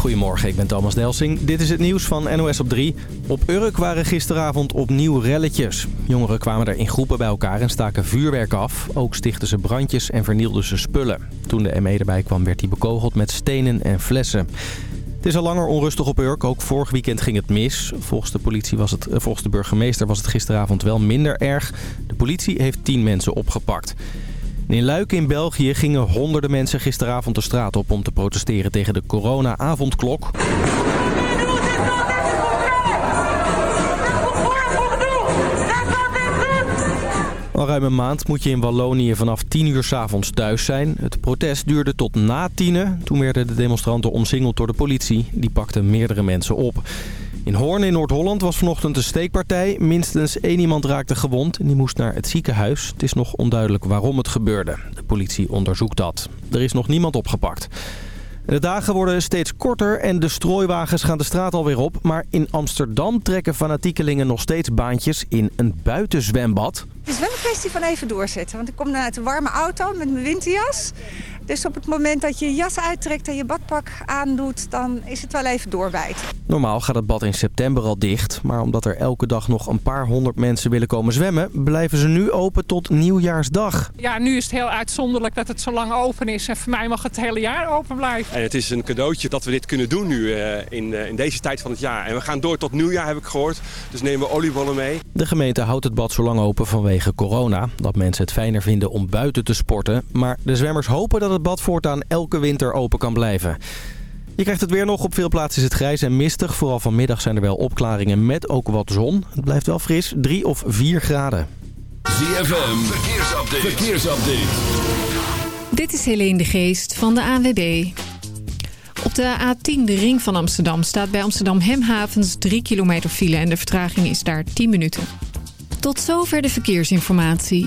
Goedemorgen, ik ben Thomas Delsing. Dit is het nieuws van NOS op 3. Op Urk waren gisteravond opnieuw relletjes. Jongeren kwamen er in groepen bij elkaar en staken vuurwerk af. Ook stichten ze brandjes en vernielden ze spullen. Toen de ME erbij kwam werd hij bekogeld met stenen en flessen. Het is al langer onrustig op Urk. Ook vorig weekend ging het mis. Volgens de, politie was het, eh, volgens de burgemeester was het gisteravond wel minder erg. De politie heeft tien mensen opgepakt. In Luik in België gingen honderden mensen gisteravond de straat op om te protesteren tegen de corona-avondklok. Al ruim een maand moet je in Wallonië vanaf 10 uur s'avonds thuis zijn. Het protest duurde tot na tienen. Toen werden de demonstranten omsingeld door de politie. Die pakte meerdere mensen op. In Hoorn in Noord-Holland was vanochtend een steekpartij. Minstens één iemand raakte gewond en die moest naar het ziekenhuis. Het is nog onduidelijk waarom het gebeurde. De politie onderzoekt dat. Er is nog niemand opgepakt. De dagen worden steeds korter en de strooiwagens gaan de straat alweer op. Maar in Amsterdam trekken fanatiekelingen nog steeds baantjes in een buitenzwembad. Het is wel een kwestie van even doorzetten. Want ik kom uit een warme auto met mijn winterjas. Dus op het moment dat je je jas uittrekt en je badpak aandoet, dan is het wel even doorbijten. Normaal gaat het bad in september al dicht. Maar omdat er elke dag nog een paar honderd mensen willen komen zwemmen... blijven ze nu open tot nieuwjaarsdag. Ja, nu is het heel uitzonderlijk dat het zo lang open is. En voor mij mag het hele jaar open blijven. En het is een cadeautje dat we dit kunnen doen nu uh, in, uh, in deze tijd van het jaar. En we gaan door tot nieuwjaar, heb ik gehoord. Dus nemen we oliebollen mee. De gemeente houdt het bad zo lang open vanwege corona. Dat mensen het fijner vinden om buiten te sporten. Maar de zwemmers hopen dat het bad voortaan elke winter open kan blijven. Je krijgt het weer nog. Op veel plaatsen is het grijs en mistig. Vooral vanmiddag zijn er wel opklaringen met ook wat zon. Het blijft wel fris, 3 of 4 graden. ZFM, verkeersupdate. verkeersupdate. Dit is Helene de Geest van de ANWB. Op de A10, de ring van Amsterdam, staat bij Amsterdam Hemhavens 3 kilometer file... en de vertraging is daar 10 minuten. Tot zover de verkeersinformatie.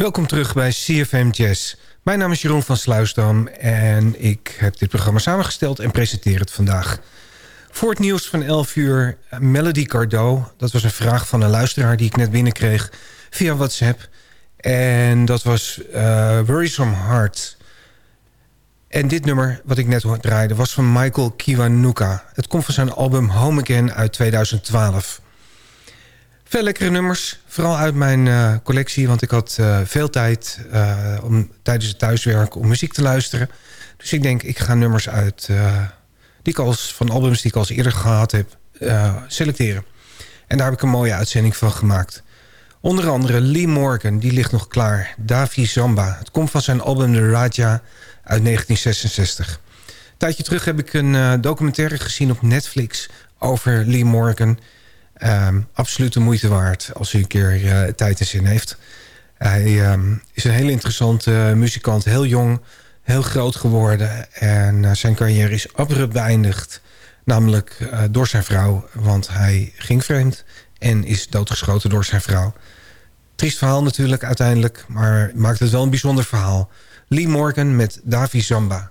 Welkom terug bij CFM Jazz. Mijn naam is Jeroen van Sluisdam en ik heb dit programma samengesteld en presenteer het vandaag. Voor het nieuws van 11 uur, Melody Cardot. Dat was een vraag van een luisteraar die ik net binnenkreeg via WhatsApp. En dat was uh, Worrisome Heart. En dit nummer, wat ik net draaide, was van Michael Kiwanuka. Het komt van zijn album Home Again uit 2012. Veel lekkere nummers, vooral uit mijn uh, collectie... want ik had uh, veel tijd uh, om tijdens het thuiswerk om muziek te luisteren. Dus ik denk, ik ga nummers uit die als, van albums die ik al eerder gehad heb selecteren. En daar heb ik een mooie uitzending van gemaakt. Onder andere Lee Morgan, die ligt nog klaar. Davi Zamba, het komt van zijn album The Raja uit 1966. Een tijdje terug heb ik een documentaire gezien op Netflix over Lee Morgan... Um, absoluut de moeite waard als u een keer uh, tijd en zin heeft. Hij um, is een hele interessante uh, muzikant. Heel jong, heel groot geworden. En uh, zijn carrière is abrupt beëindigd. Namelijk door zijn vrouw. Want hij ging vreemd en is doodgeschoten door zijn vrouw. Triest verhaal natuurlijk uiteindelijk. Maar maakt het wel een bijzonder verhaal. Lee Morgan met Davi Zamba.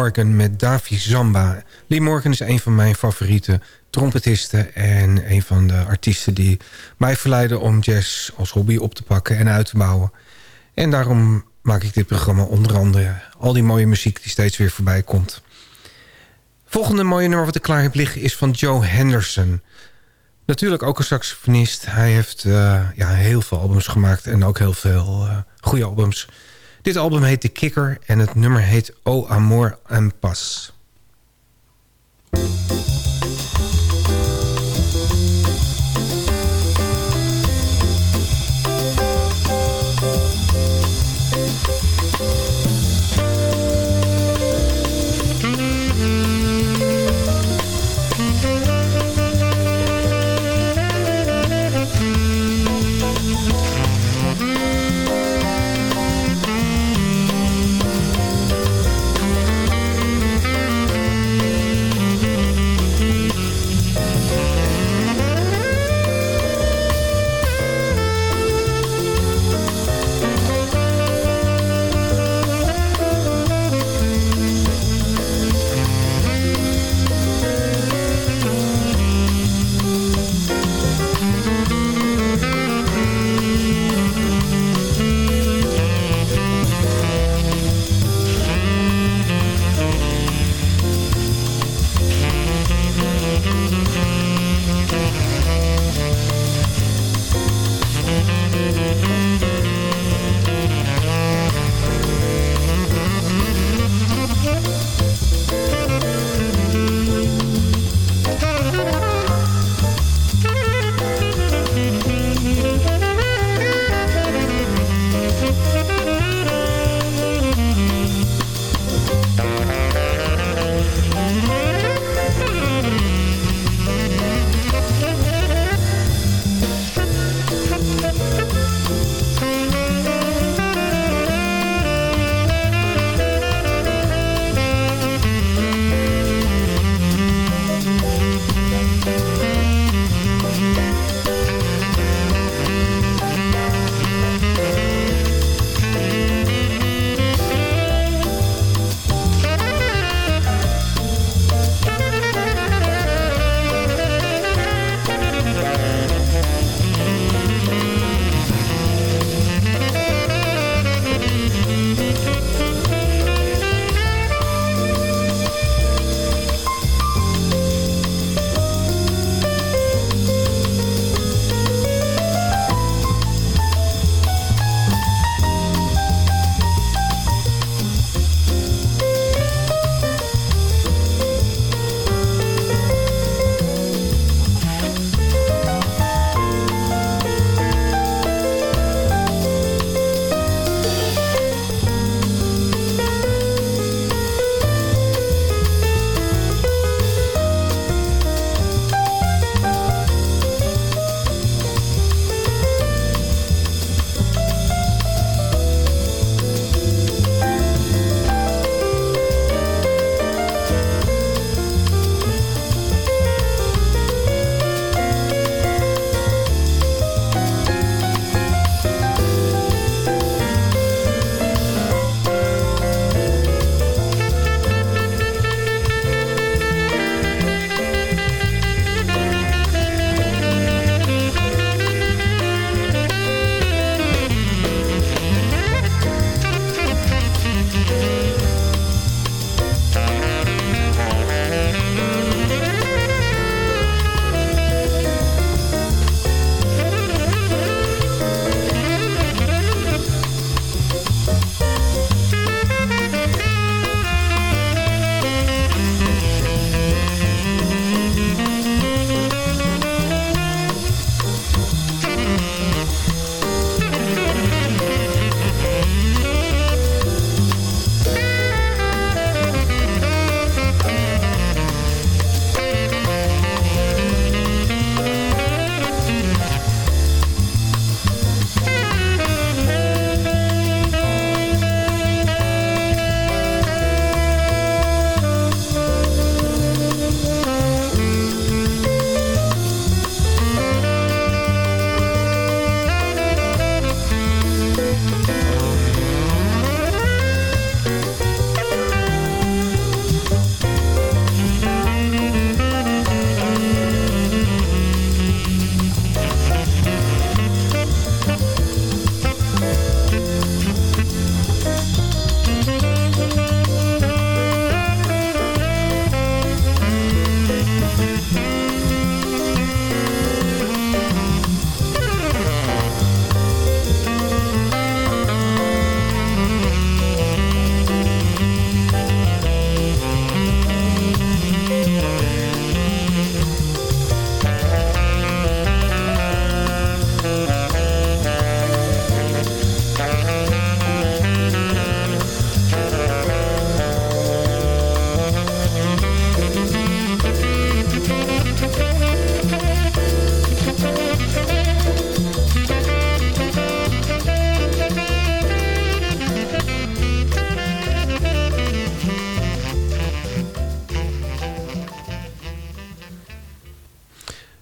Morgan met Davi Zamba. Lee Morgan is een van mijn favoriete trompetisten... en een van de artiesten die mij verleiden om jazz als hobby op te pakken en uit te bouwen. En daarom maak ik dit programma onder andere al die mooie muziek die steeds weer voorbij komt. Volgende mooie nummer wat ik klaar heb liggen is van Joe Henderson. Natuurlijk ook een saxofonist. Hij heeft uh, ja, heel veel albums gemaakt en ook heel veel uh, goede albums. Dit album heet The Kicker en het nummer heet O Amor en Pas.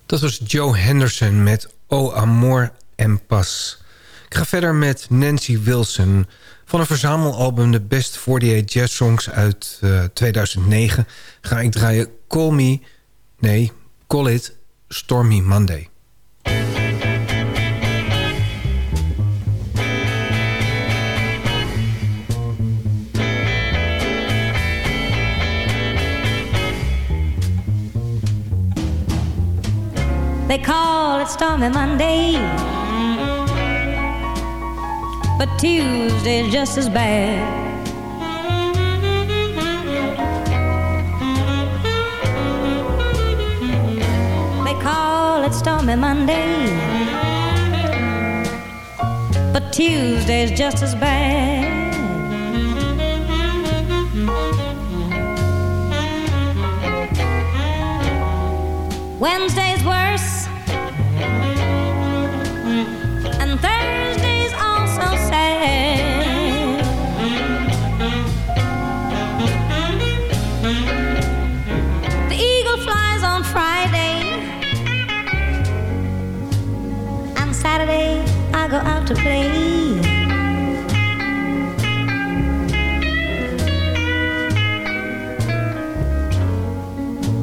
Dat was Joe Henderson met O Amor en Pas. Ik ga verder met Nancy Wilson. Van een verzamelalbum de Best 48 Jazz Songs uit uh, 2009... ga ik draaien Call Me... Nee, Call It Stormy Monday. They call it Stormy Monday. But Tuesday's just as bad. They call it Stormy Monday. But Tuesday's just as bad. Wednesday's go out to play.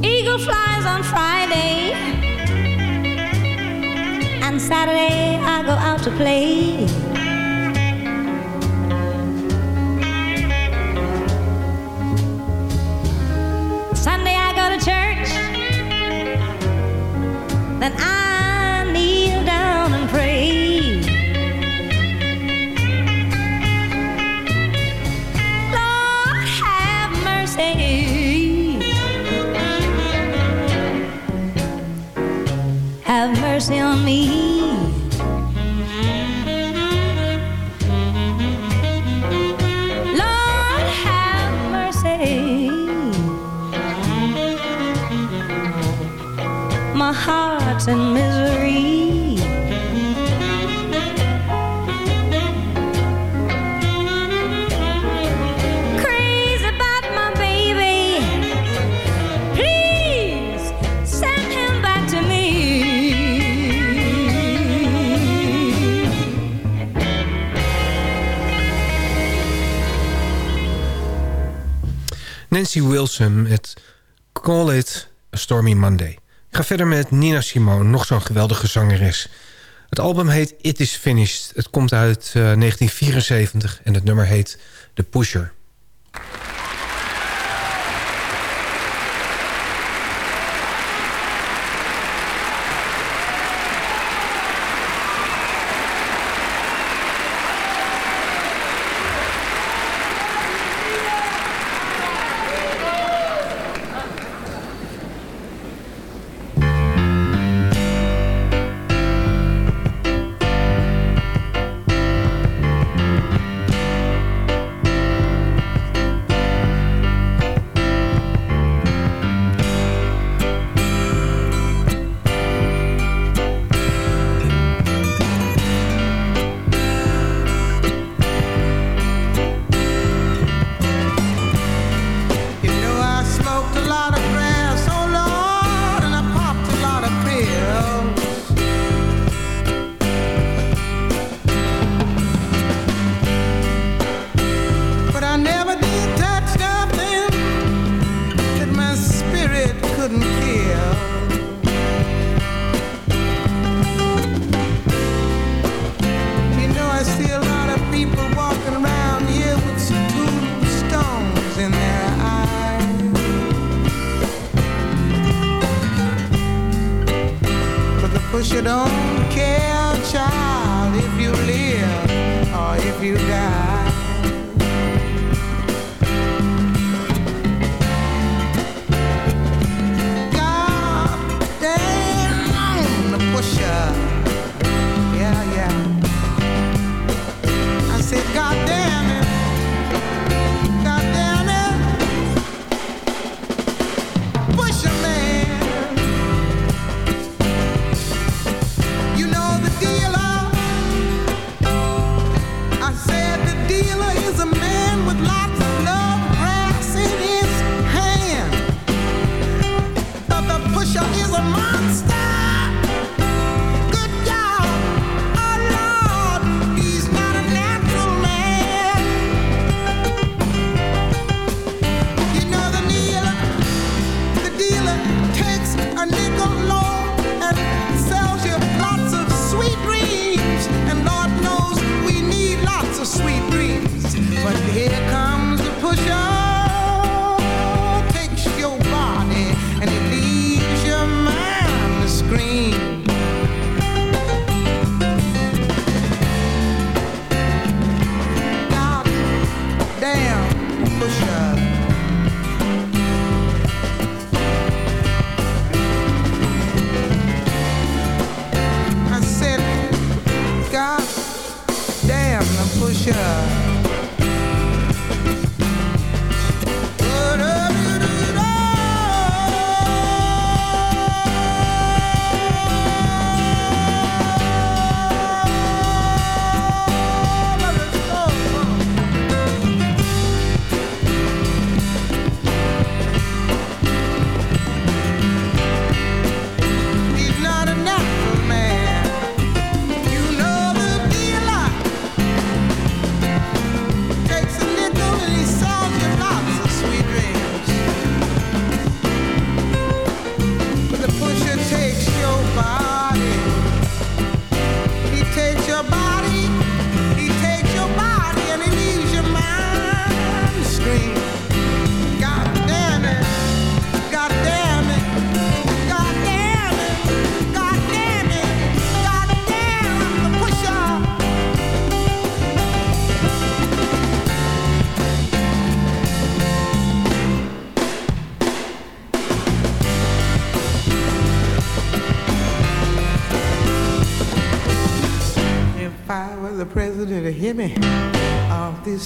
Eagle flies on Friday. And Saturday I go out to play. Sunday I go to church. Then I Nancy Wilson met Call It a Stormy Monday. Ik ga verder met Nina Simone, nog zo'n geweldige zangeres. Het album heet It Is Finished. Het komt uit eh, 1974 en het nummer heet The Pusher.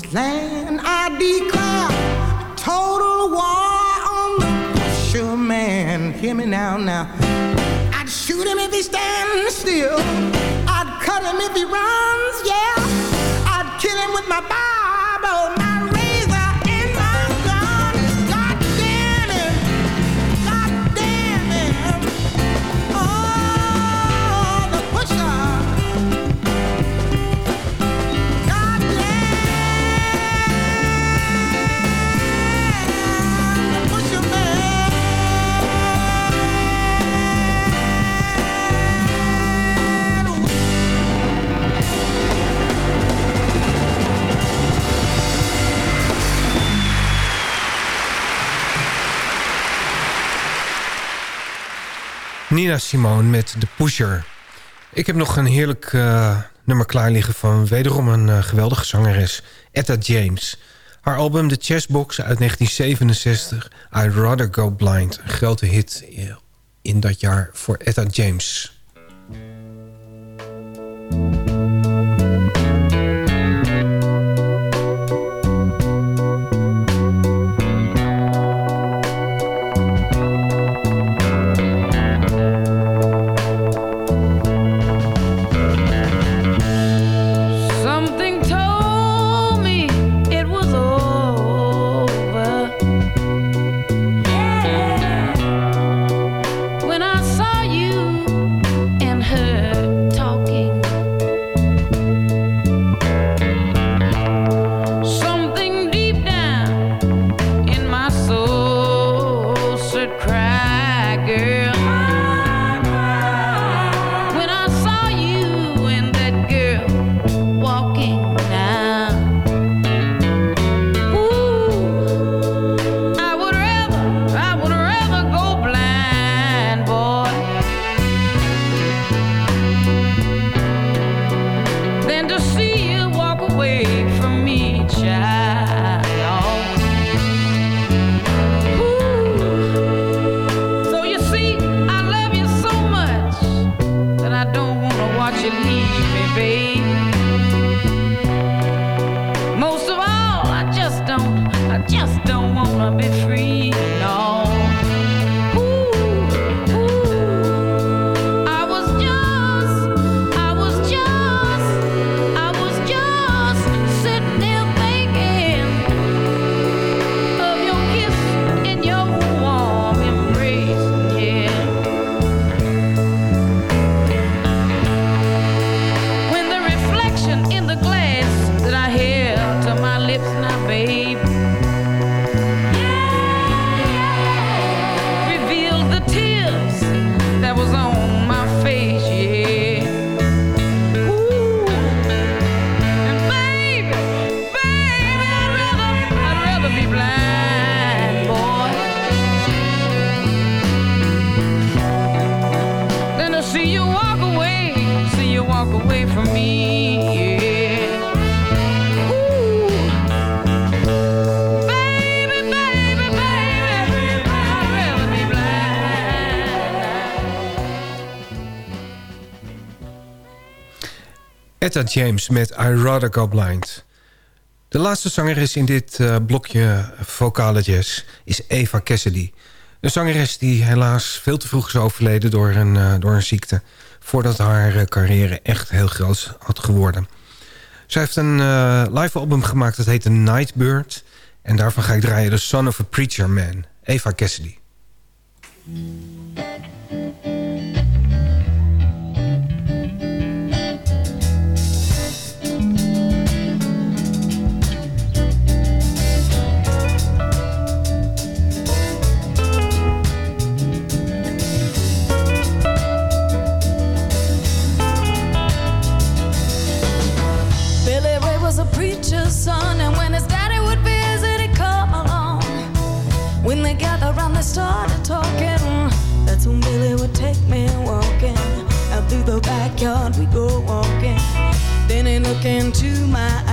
This land. I declare total war on the pusher man. Hear me now, now. I'd shoot him if he stands still. I'd cut him if he runs, Nina Simone met The Pusher. Ik heb nog een heerlijk eh, nummer klaar liggen van wederom een eh, geweldige zangeres, Etta James. Haar album The Chessbox uit 1967, I'd Rather Go Blind. Een grote hit eh, in dat jaar voor Etta James. James met I Go Blind. De laatste zangeres in dit eh, blokje vocale jazz is Eva Cassidy. Een zangeres die helaas veel te vroeg is overleden door een, eh, door een ziekte... voordat haar eh, carrière echt heel groot had geworden. Zij heeft een live album gemaakt dat heet Nightbird... en daarvan ga ik draaien The Son of a Preacher Man, Eva Cassidy. Into my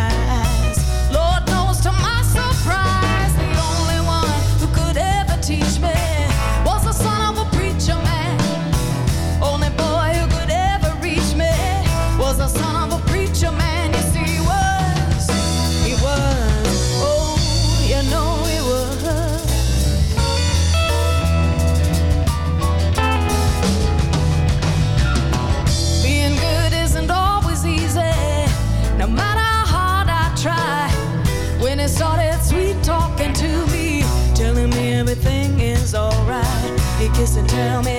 tell me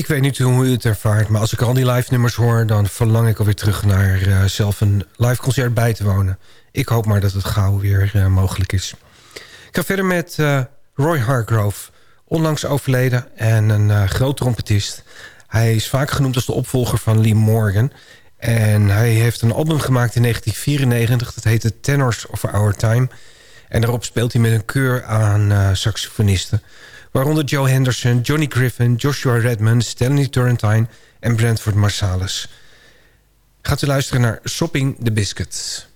Ik weet niet hoe u het ervaart, maar als ik al die live nummers hoor... dan verlang ik alweer terug naar eh, zelf een live concert bij te wonen. Ik hoop maar dat het gauw weer eh, mogelijk is. Ik ga verder met eh, Roy Hargrove. Onlangs overleden en een groot trompetist. Hij is vaak genoemd als de opvolger van Lee Morgan. En hij heeft een album gemaakt in 1994. Dat heette Tenors of Our Time. En daarop speelt hij met een keur aan saxofonisten... Waaronder Joe Henderson, Johnny Griffin, Joshua Redman, Stanley Turrentine en Brentford Marsalis. Gaat u luisteren naar Shopping the Biscuits.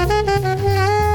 Mm-hmm.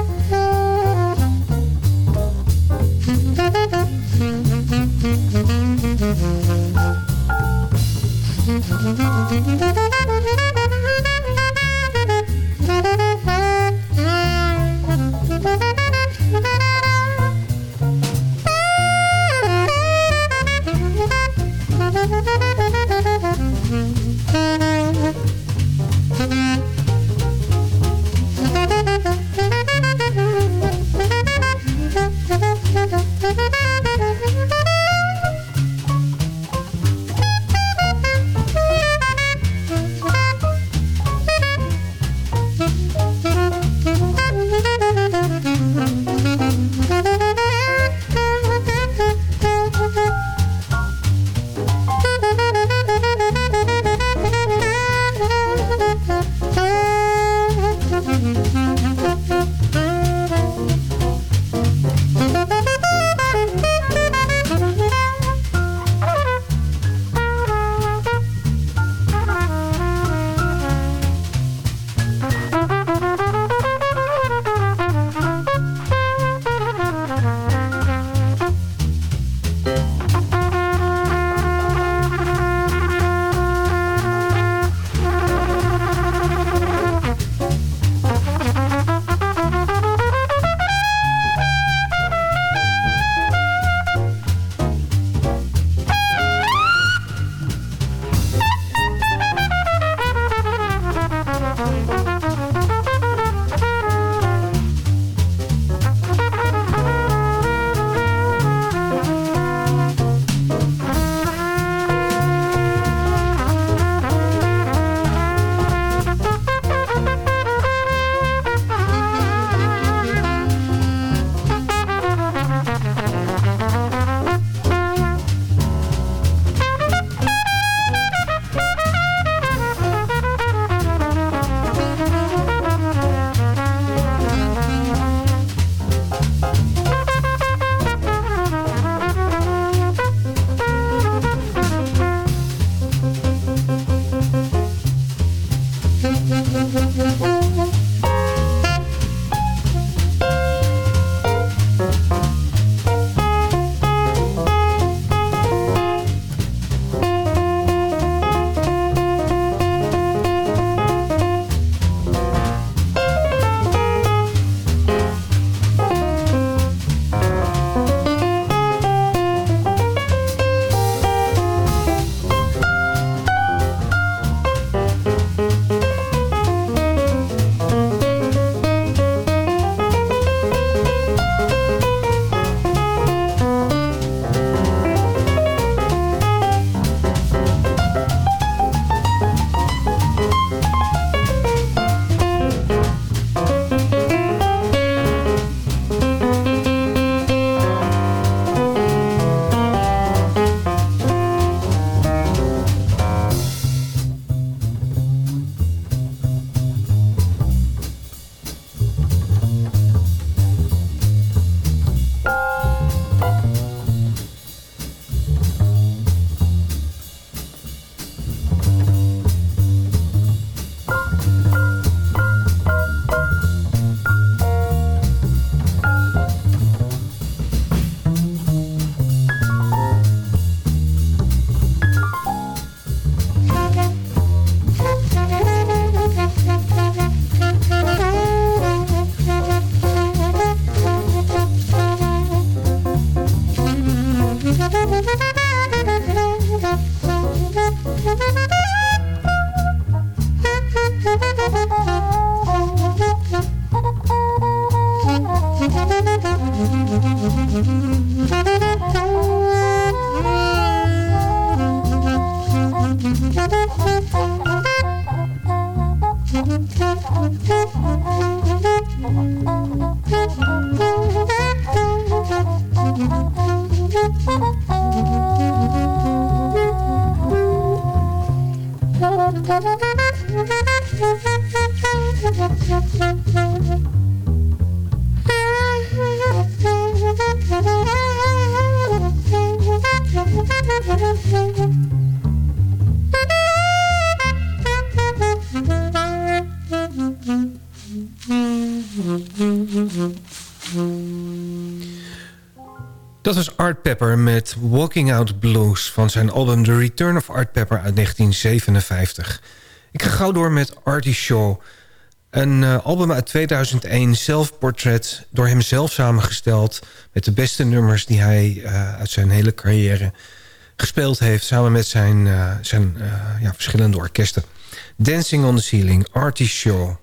Pepper met Walking Out Blues... van zijn album The Return of Art Pepper uit 1957. Ik ga gauw door met Artie Shaw. Een eh, album uit 2001, zelfportret, door hemzelf samengesteld... met de beste nummers die hij eh, uit zijn hele carrière gespeeld heeft... samen met zijn, eh, zijn ja, verschillende orkesten. Dancing on the Ceiling, Artie Shaw.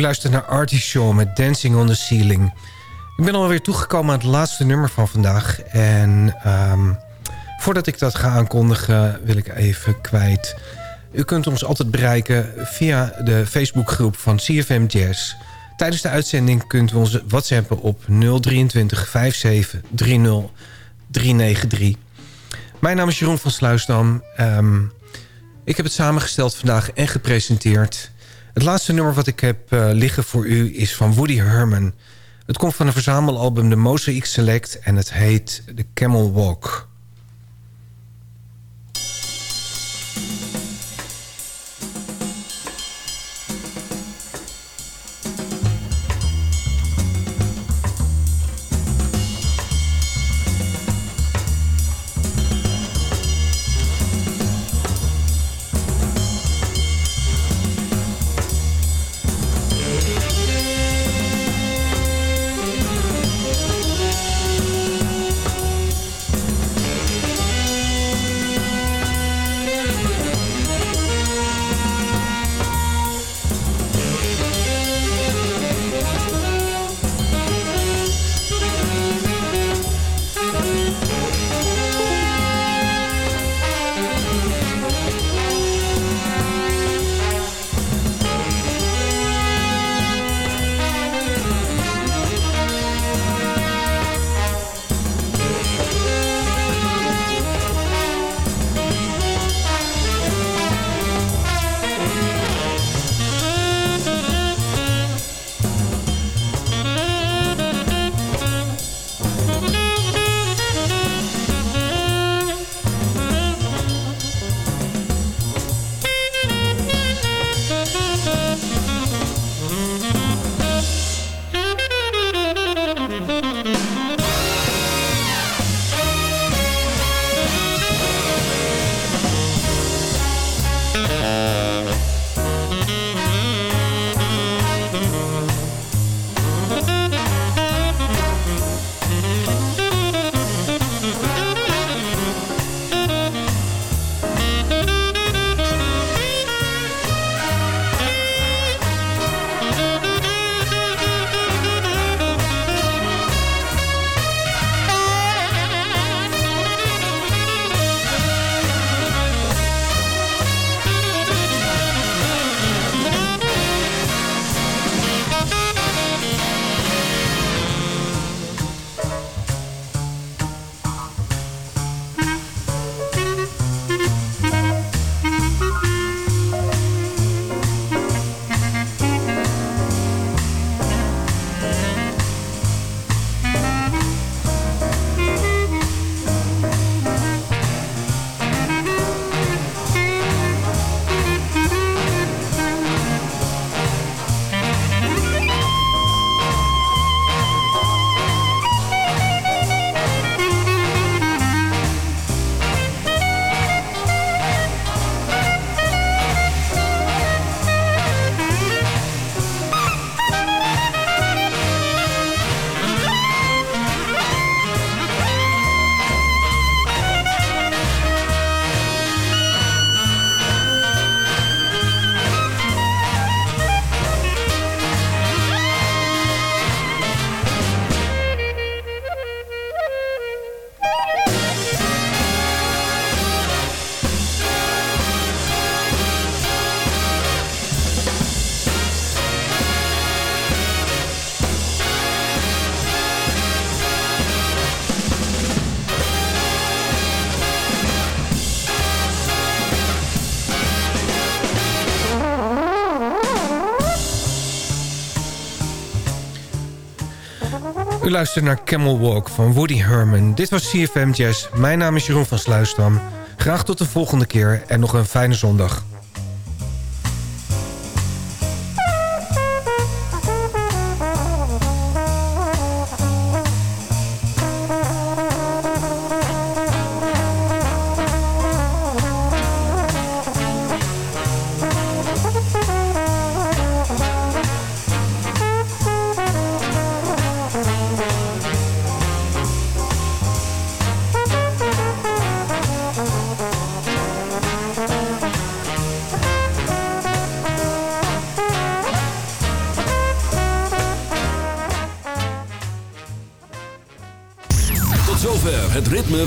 U luistert naar Artie Shaw met Dancing on the Ceiling. Ik ben alweer toegekomen aan het laatste nummer van vandaag. En um, voordat ik dat ga aankondigen wil ik even kwijt. U kunt ons altijd bereiken via de Facebookgroep van CFM Jazz. Tijdens de uitzending kunt u ons whatsappen op 023 57 30 393. Mijn naam is Jeroen van Sluisdam. Um, Ik heb het samengesteld vandaag en gepresenteerd. Het laatste nummer wat ik heb eh, liggen voor u is van Woody Herman. Het komt van een verzamelalbum de Mosaic Select en het heet The Camel Walk. U luistert naar Camel Walk van Woody Herman. Dit was CFM Jazz. Mijn naam is Jeroen van Sluisdam. Graag tot de volgende keer en nog een fijne zondag.